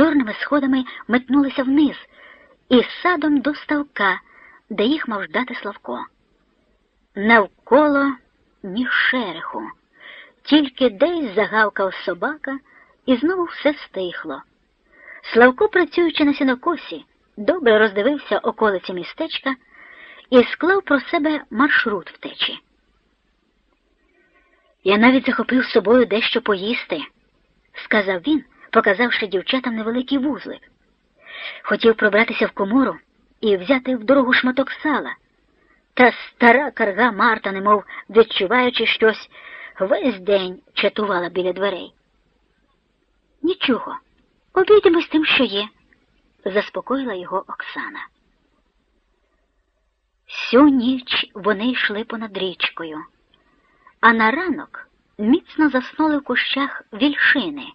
чорними сходами метнулися вниз і садом до ставка, де їх мав ждати Славко. Навколо ні шереху, тільки десь загавкав собака, і знову все стихло. Славко, працюючи на сінокосі, добре роздивився околиці містечка і склав про себе маршрут втечі. Я навіть захопив з собою дещо поїсти, сказав він, показавши дівчатам невеликий вузлик. Хотів пробратися в комору і взяти в дорогу шматок сала. Та стара карга Марта, немов відчуваючи щось, весь день чатувала біля дверей. Нічого, обійдемось тим, що є, заспокоїла його Оксана. Всю ніч вони йшли понад річкою, а на ранок міцно заснули в кущах вільшини.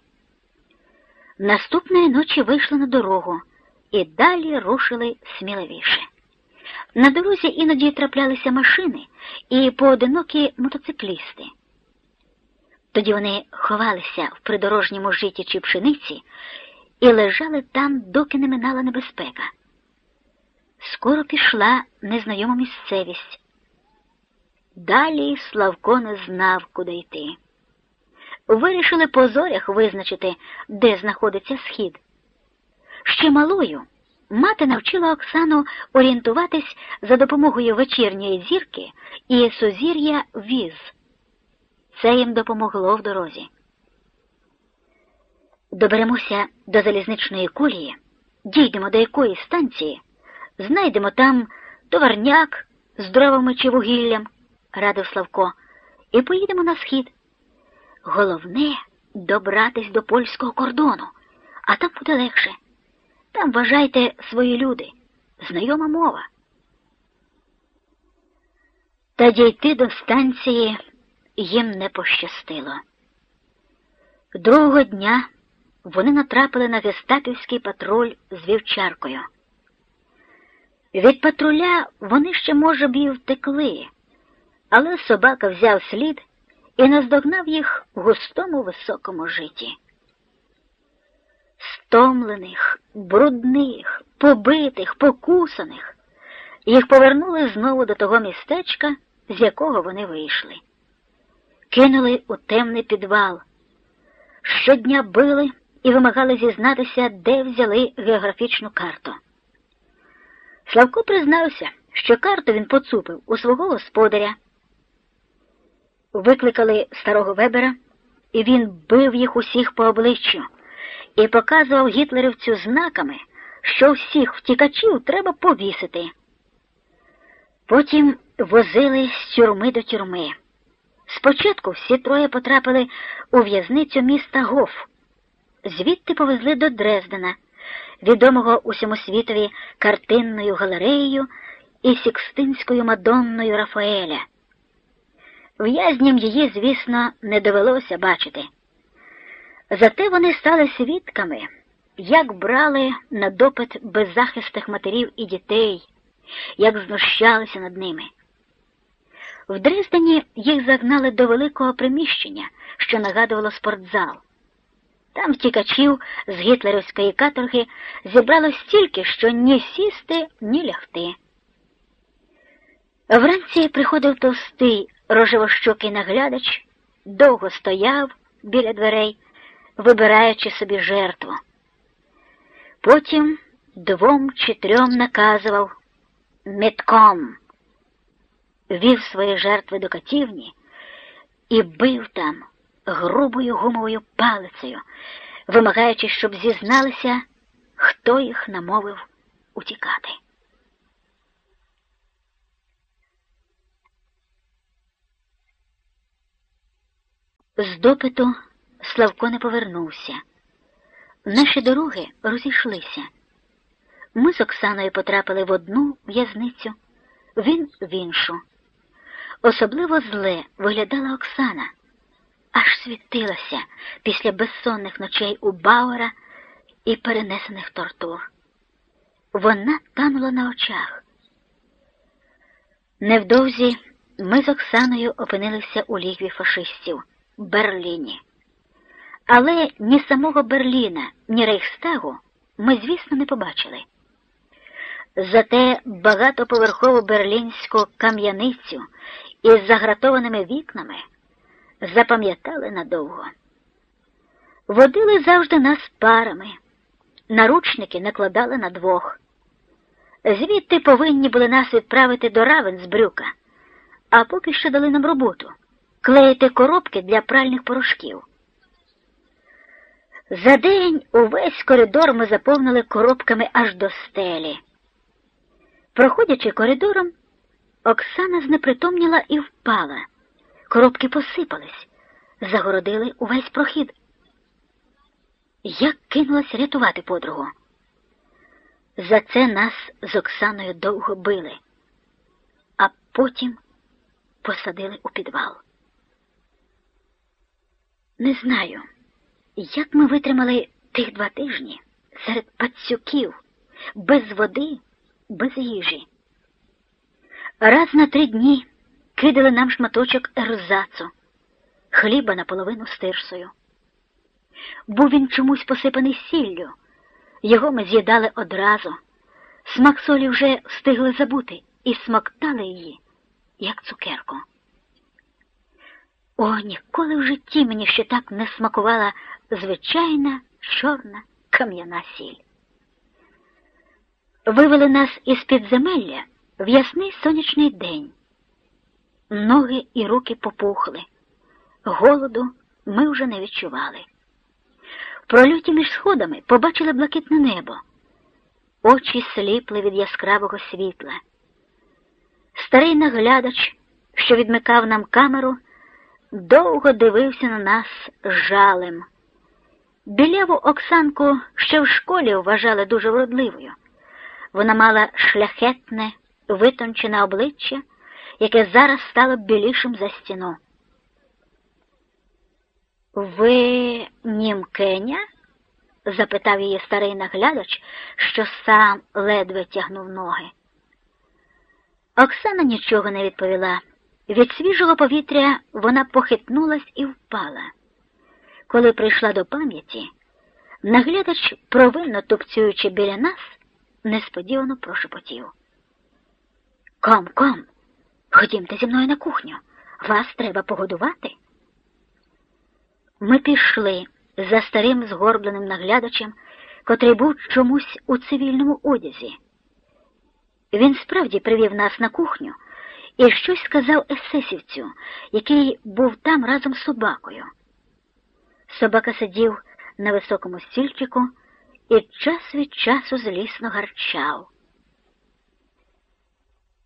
Наступної ночі вийшли на дорогу і далі рушили сміливіше. На дорозі іноді траплялися машини і поодинокі мотоциклісти. Тоді вони ховалися в придорожньому житті чи пшениці і лежали там, доки не минала небезпека. Скоро пішла незнайома місцевість. Далі Славко не знав, куди йти. Вирішили по зорях визначити, де знаходиться схід. Ще малою мати навчила Оксану орієнтуватись за допомогою вечірньої зірки і сузір'я віз. Це їм допомогло в дорозі. Доберемося до залізничної колії, дійдемо до якоїсь станції, знайдемо там товарняк з дровами чи вугіллям, радив Славко, і поїдемо на схід. Головне добратись до польського кордону, а там буде легше. Там вважайте свої люди, знайома мова. Та дійти до станції їм не пощастило. Другого дня вони натрапили на гестапівський патруль з вівчаркою. Від патруля вони ще, може б, і втекли, але собака взяв слід і наздогнав їх в густому високому житті. Стомлених, брудних, побитих, покусаних, їх повернули знову до того містечка, з якого вони вийшли. Кинули у темний підвал. Щодня били і вимагали зізнатися, де взяли географічну карту. Славко признався, що карту він поцупив у свого господаря. Викликали старого вебера, і він бив їх усіх по обличчю і показував гітлерівцю знаками, що всіх втікачів треба повісити. Потім возили з тюрми до тюрми. Спочатку всі троє потрапили у в'язницю міста Гоф, звідти повезли до Дрездена, відомого усьому світові картинною галереєю і Сікстинською мадонною Рафаеля. В'язням її, звісно, не довелося бачити. Зате вони стали свідками, як брали на допит беззахистих матерів і дітей, як знущалися над ними. В Дрездені їх загнали до великого приміщення, що нагадувало спортзал. Там втікачів з гітлерівської каторги зібрало стільки, що ні сісти, ні лягти. Вранці приходив товстий рожевощокий наглядач, довго стояв біля дверей, вибираючи собі жертву. Потім двом чи трьом наказував метком, вів свої жертви до катівні і бив там грубою гумовою палицею, вимагаючи, щоб зізналися, хто їх намовив утікати. З допиту Славко не повернувся. Наші дороги розійшлися. Ми з Оксаною потрапили в одну в'язницю, він в іншу. Особливо зле виглядала Оксана, аж світилася після безсонних ночей у Бауера і перенесених тортур. Вона танула на очах. Невдовзі ми з Оксаною опинилися у лігві фашистів Берліні. Але ні самого Берліна, ні Рейхстагу ми, звісно, не побачили. Зате багатоповерхову берлінську кам'яницю із загратованими вікнами запам'ятали надовго. Водили завжди нас парами, наручники накладали на двох. Звідти повинні були нас відправити до Равенсбрюка, а поки що дали нам роботу клеїти коробки для пральних порошків. За день увесь коридор ми заповнили коробками аж до стелі. Проходячи коридором, Оксана знепритомніла і впала. Коробки посипались, загородили увесь прохід. Я кинулась рятувати подругу. За це нас з Оксаною довго били, а потім посадили у підвал. Не знаю, як ми витримали тих два тижні серед пацюків, без води, без їжі. Раз на три дні кидали нам шматочок ерзацу, хліба наполовину з тирсою. Був він чомусь посипаний сіллю, його ми з'їдали одразу. Смак солі вже встигли забути і смоктали її, як цукерку. О, ніколи в житті мені ще так не смакувала звичайна чорна кам'яна сіль. Вивели нас із підземелля в ясний сонячний день. Ноги і руки попухли. Голоду ми вже не відчували. В прольоті між сходами побачили блакитне небо. Очі сліпли від яскравого світла. Старий наглядач, що відмикав нам камеру, довго дивився на нас жалем. Біляву Оксанку ще в школі вважали дуже вродливою. Вона мала шляхетне, витончене обличчя, яке зараз стало білішим за стіну. Ви німкеня? запитав її старий наглядач, що сам ледве тягнув ноги. Оксана нічого не відповіла. Від свіжого повітря вона похитнулась і впала. Коли прийшла до пам'яті, наглядач, провинно тупцюючи біля нас, несподівано прошепотів. Ком, ком, ходімте зі мною на кухню. Вас треба погодувати. Ми пішли за старим згорбленим наглядачем, котрий був чомусь у цивільному одязі. Він справді привів нас на кухню і щось сказав есесівцю, який був там разом з собакою. Собака сидів на високому стільчику і час від часу злісно гарчав.